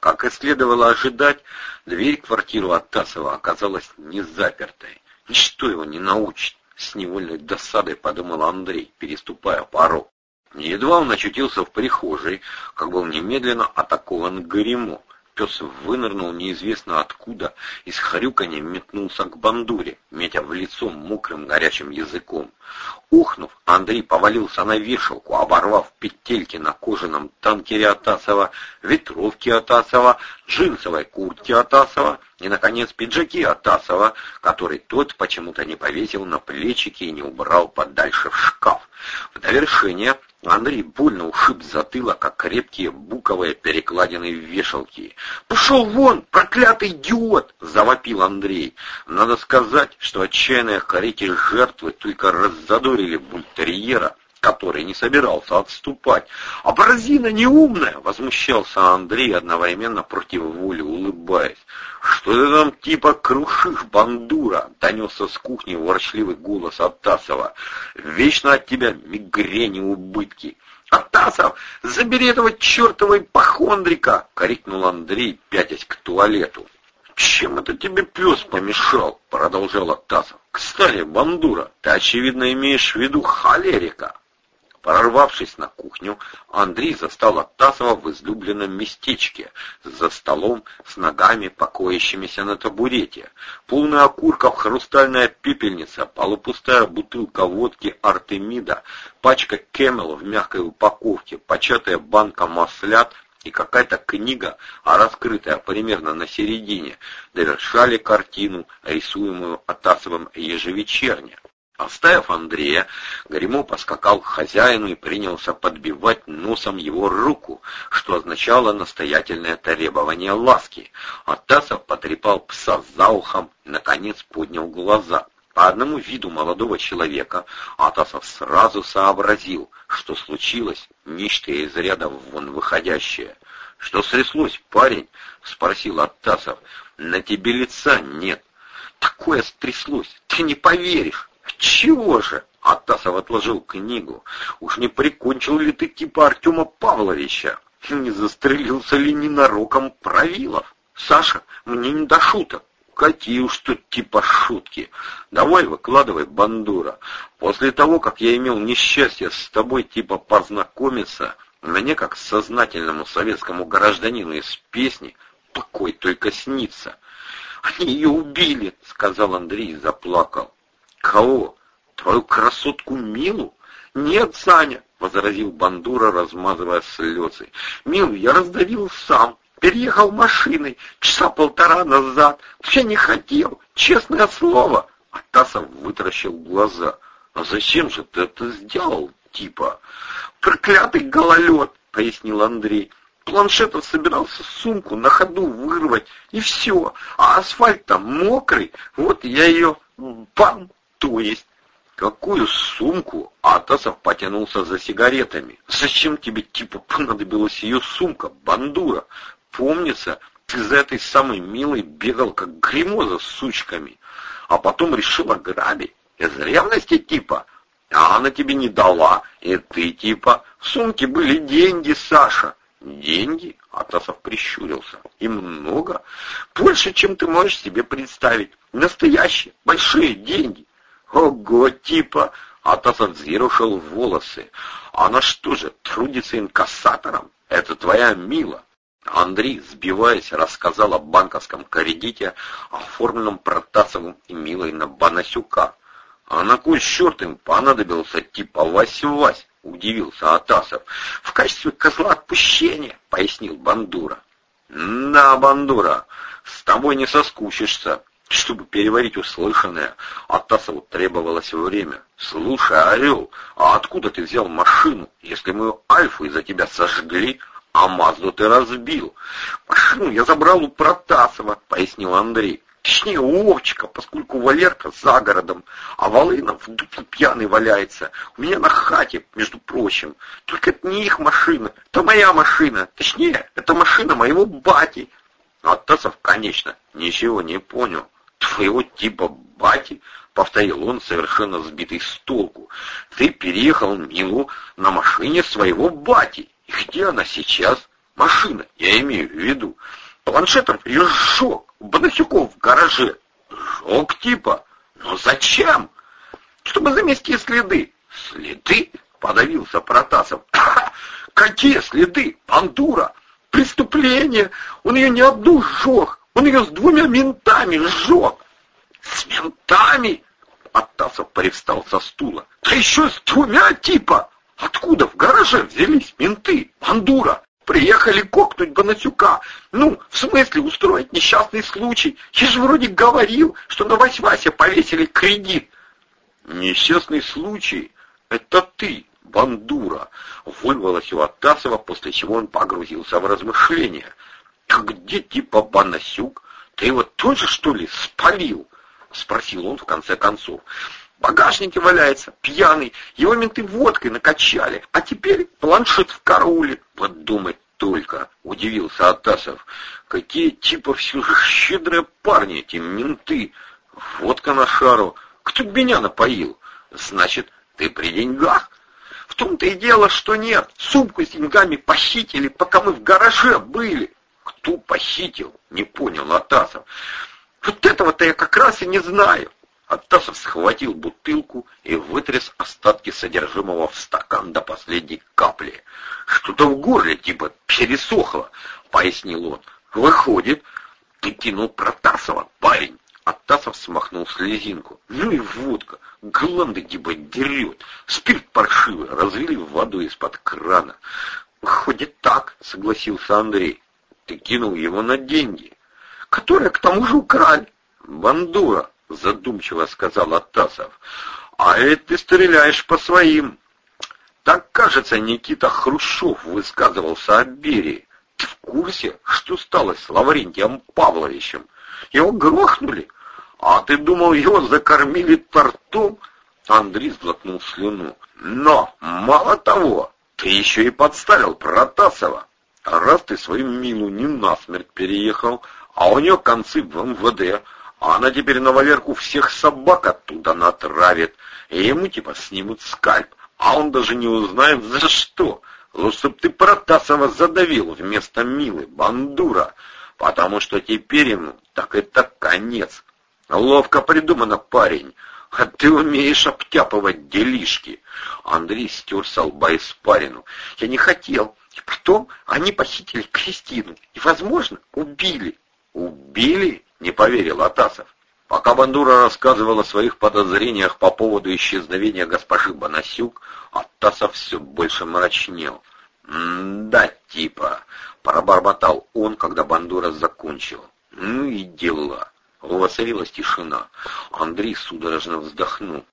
Как и следовало ожидать, дверь в квартиру Атасова оказалась не запертой. Ничто его не научит. С невольной досадой подумал Андрей, переступая порог. Едва он очутился в прихожей, как был немедленно атакован Горемо. Пес вынырнул неизвестно откуда и с хрюканьем метнулся к бандуре, метя в лицо мокрым горячим языком. Ухнув, Андрей повалился на вешалку, оборвав петельки на кожаном танкере Атасова, ветровки Атасова, джинсовой куртки Атасова и, наконец, пиджаки Атасова, который тот почему-то не повесил на плечики и не убрал подальше в шкаф. В довершение Андрей больно ушиб затылок, как крепкие буковые перекладины вешалки. «Пошел вон, проклятый идиот!» — завопил Андрей. Надо сказать, что отчаянные крики жертвы только раззадорили бультерьера, который не собирался отступать. «А бразина неумная!» — возмущался Андрей, одновременно против воли улыбаясь. «Что ты там типа крушишь, бандура?» — донесся с кухни ворчливый голос Атасова. «Вечно от тебя мигрени убытки». «Атасов, забери этого чертова ипохондрика!» — крикнул Андрей, пятясь к туалету. «Чем это тебе пес помешал?» — продолжал Атасов. «Кстати, бандура, ты, очевидно, имеешь в виду холерика». Прорвавшись на кухню, Андрей застал Атасова в излюбленном местечке, за столом с ногами, покоящимися на табурете. Полная окурков хрустальная пепельница, полупустая бутылка водки Артемида, пачка Camel в мягкой упаковке, початая банка маслят и какая-то книга, раскрытая примерно на середине, довершали картину, рисуемую Атасовым ежевечерне. Оставив Андрея, Гремо поскакал к хозяину и принялся подбивать носом его руку, что означало настоятельное требование ласки. Атасов потрепал пса за ухом наконец, поднял глаза. По одному виду молодого человека Атасов сразу сообразил, что случилось нечто из ряда вон выходящее. «Что стряслось, парень?» — спросил Атасов. «На тебе лица нет». «Такое стряслось, ты не поверишь!» «Чего же?» — Атасов отложил книгу. «Уж не прикончил ли ты типа Артема Павловича? Не застрелился ли ненароком Правилов? Саша, мне не до шуток. Какие уж тут типа шутки. Давай выкладывай, бандура. После того, как я имел несчастье с тобой типа познакомиться, мне, как сознательному советскому гражданину из песни, покой только снится. «Они ее убили», — сказал Андрей и заплакал. «Кого? Твою красотку Милу?» «Нет, Саня», — возразил Бандура, размазывая слезы. «Милу я раздавил сам, переехал машиной часа полтора назад. Я не хотел, честное слово». Атасов вытаращил глаза. «А зачем же ты это сделал, типа?» «Проклятый гололед», — пояснил Андрей. Планшетов собирался сумку на ходу вырвать, и все. А асфальт там мокрый, вот я ее бам то есть, какую сумку? Атасов потянулся за сигаретами. Зачем тебе типа понадобилась ее сумка, бандура? Помнится, ты за этой самой милой бегал, как гримоза с сучками, а потом решила грабить. Из ревности типа. А она тебе не дала, и ты типа. В сумке были деньги, Саша. Деньги? Атасов прищурился. И много? Больше, чем ты можешь себе представить. Настоящие, большие деньги. Ого, типа! Атасов взъерушил волосы. Она что же, трудится инкассатором? Это твоя Мила. Андрей, сбиваясь, рассказал о банковском кредите, оформленном Протасовым и Милой на Банасюка. А на кой черт им понадобился типа Вась-Вась? — удивился Атасов. — В качестве козла отпущения, — пояснил Бандура. — Да, Бандура, с тобой не соскучишься. Чтобы переварить услышанное, Атасову требовалось время. «Слушай, Орел, а откуда ты взял машину, если мы Альфу из-за тебя сожгли, а Мазду ты разбил?» «Машину я забрал у Протасова», — пояснил Андрей. Точнее, у Вовчика, поскольку Валерка за городом, а Волынов в дупле пьяный валяется. У меня на хате, между прочим. Только это не их машина, это моя машина. Точнее, это машина моего бати. Атасов, конечно, ничего не понял твоего типа бати, — повторил он, совершенно сбитый с толку. — Ты переехал Милу на машине своего бати. И где она сейчас? Машина, я имею в виду. Планшетов ее сжег. Бонасюков в гараже. Сжег типа. Но зачем? Чтобы замести следы. Следы? Подавился Протасов. Какие следы? Бандура. Преступление. Он ее не одну сжег. Он ее с двумя ментами сжег. С ментами? Оттасов привстал со стула. Да еще с двумя типа. Откуда в гараже взялись менты? Бандура. Приехали кокнуть Бонасюка. Ну, в смысле устроить несчастный случай? Я же вроде говорил, что на Вась-Вася повесили кредит. Несчастный случай — это ты, Бандура, вырвалось у Атасова, после чего он погрузился в размышления. А где типа Бонасюк? Ты его тоже, что ли, спалил? Спросил он в конце концов. В багажнике валяется, пьяный, его менты водкой накачали, а теперь планшет в карауле. Вот думать только, удивился Атасов. Какие типа все же щедрые парни эти менты. Водка на шару. Кто меня напоил? Значит, ты при деньгах? В том-то и дело, что нет. Сумку с деньгами похитили, пока мы в гараже были. Кто похитил? Не понял Атасов. Вот этого-то я как раз и не знаю. Атасов схватил бутылку и вытряс остатки содержимого в стакан до последней капли. «Что-то в горле типа пересохло», — пояснил он. «Выходит, ты кинул Протасова, парень». Атасов смахнул слезинку. «Ну и водка, гланды типа дерет, спирт паршивый, разлили воду из-под крана». «Выходит так», — согласился Андрей. «Ты кинул его на деньги, которые к тому же украли». «Бандура», задумчиво сказал Оттасов. А это ты стреляешь по своим. Так, кажется, Никита Хрущев высказывался о Берии. Ты в курсе, что стало с Лаврентием Павловичем? Его грохнули? А ты думал, его закормили тортом? Андрей сглотнул слюну. Но, мало того, ты еще и подставил Протасова. Раз ты свою Милу не насмерть переехал, а у нее концы в МВД, а она теперь на Валерку всех собак оттуда натравит, и ему типа снимут скальп, а он даже не узнает за что. Лучше б ты Протасова задавил вместо Милы, бандура, потому что теперь ему так это конец. Ловко придумано, парень. А ты умеешь обтяпывать делишки. Андрей стер с лба испарину. Я не хотел. Потом они похитили Кристину. И, возможно, убили. Убили? не поверил Атасов. Пока Бандура рассказывал о своих подозрениях по поводу исчезновения госпожи Бонасюк, Атасов все больше мрачнел. «Да, типа», — пробормотал он, когда Бандура закончил. «Ну и дела». Воцарилась тишина. Андрей судорожно вздохнул.